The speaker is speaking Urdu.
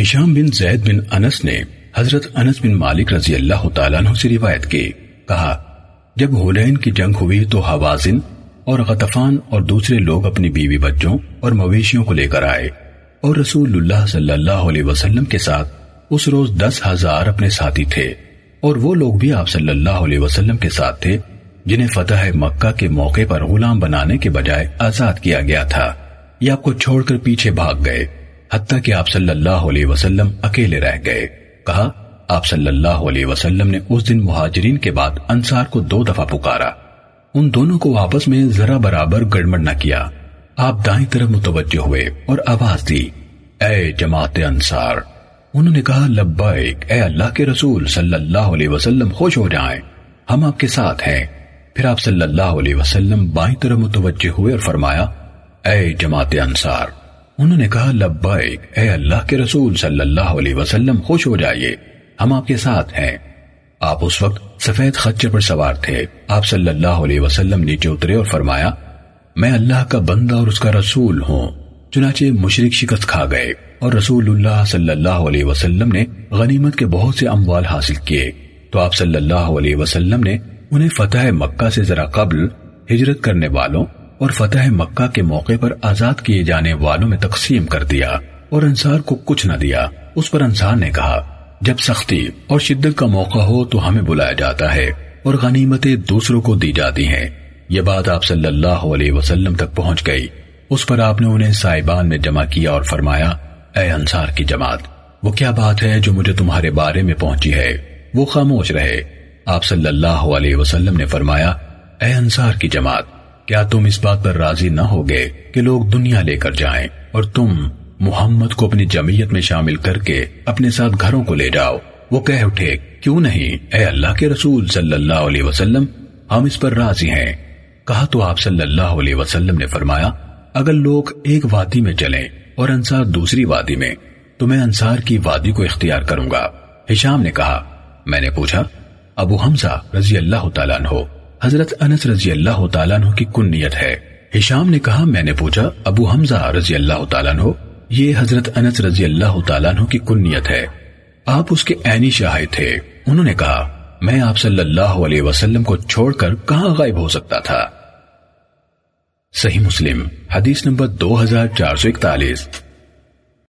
ہشام بن زید بن انس نے حضرت انس بن مالک رضی اللہ تعالیٰ عنہ سے روایت کی۔ کہا، جب ہولین کی جنگ ہوئی تو حوازن اور غطفان اور دوسرے لوگ اپنی بیوی بچوں اور مویشیوں کو لے کر آئے اور رسول اللہ صلی اللہ علیہ وسلم کے ساتھ اس روز دس ہزار اپنے ساتھی تھے اور وہ لوگ بھی آپ صلی اللہ علیہ وسلم کے ساتھ تھے جنہیں فتح مکہ کے موقع پر غلام بنانے کے بجائے آزاد کیا گیا تھا۔ یہ آپ کو چھوڑ کر پیچھے بھاگ گئے۔ حتیٰ کہ آپ صلی اللہ علیہ وسلم اکیلے رہ گئے۔ کہا، آپ صلی اللہ علیہ وسلم نے اس دن مہاجرین کے بعد انصار کو دو دفعہ پکارا۔ ان دونوں کو آپس میں ذرا برابر گڑمڑ نہ کیا۔ آپ دائیں طرف متوجہ ہوئے اور آواز دی، اے جماعت انصار۔ انہوں نے کہا لبائک اے اللہ کے رسول، صلی اللہ علیہ وسلم خوش ہو جائیں۔ ہم آپ کے ساتھ ہیں۔ پھر آپ صلی اللہ علیہ وسلم بائیں طرف متوجہ ہوئے اور فرمایا، اے جماعت انصار انہوں نے کہا لبائک اے اللہ کے رسول صلی اللہ علیہ وسلم، خوش ہو جائیے، ہم آپ کے ساتھ ہیں۔ آپ اس وقت سفید خچر پر سوار تھے۔ آپ صلی اللہ علیہ وسلم نیچے اترے اور فرمایا، میں اللہ کا بندہ اور اس کا رسول ہوں۔ چنانچہ مشرق شکست کھا گئے اور رسول اللہ صلی اللہ علیہ وسلم نے غنیمت کے بہت سے اموال حاصل کیے۔ تو آپ صلی اللہ علیہ وسلم نے انہیں فتح مکہ سے ذرا قبل ہجرت کرنے والوں اور فتح مکہ کے موقع پر آزاد کیے جانے والوں میں تقسیم کر دیا اور انصار کو کچھ نہ دیا۔ اس پر انصار نے کہا، جب سختی اور شدت کا موقع ہو تو ہمیں بلایا جاتا ہے اور غنیمتیں دوسروں کو دی جاتی ہیں۔ یہ بات آپ صلی اللہ علیہ وسلم تک پہنچ گئی۔ اس پر آپ نے انہیں سائبان میں جمع کیا اور فرمایا، اے انصار کی جماعت، وہ کیا بات ہے جو مجھے تمہارے بارے میں پہنچی ہے؟ وہ خاموش رہے۔ آپ صلی اللہ علیہ وسلم نے فرمایا، اے انصار کی جماعت کیا تم اس بات پر راضی نہ ہوگے کہ لوگ دنیا لے کر جائیں اور تم محمد کو اپنی جمعیت میں شامل کر کے اپنے ساتھ گھروں کو لے جاؤ؟ وہ کہہ اٹھے، کیوں نہیں؟ اے اللہ کے رسول صلی اللہ علیہ وسلم، ہم اس پر راضی ہیں۔ کہا تو آپ صلی اللہ علیہ وسلم نے فرمایا، اگر لوگ ایک وادی میں چلیں اور انصار دوسری وادی میں، تو میں انصار کی وادی کو اختیار کروں گا۔ ہشام نے کہا، میں نے پوچھا، ابو حمزہ رضی اللہ تعالیٰ عنہ حضرت انس رضی اللہ تعالیٰ عنہ کی کن نیت ہے۔ ہشام نے کہا، میں نے پوچھا، ابو حمزہ رضی اللہ تعالیٰ عنہ، یہ حضرت انس رضی اللہ تعالیٰ عنہ کی کنیت ہے۔ آپ اس کے عینی شاہد تھے۔ انہوں نے کہا، میں آپ صلی اللہ علیہ وسلم کو چھوڑ کر کہاں غائب ہو سکتا تھا؟ صحیح مسلم، حدیث نمبر دو ہزار چار سو اکتالیس۔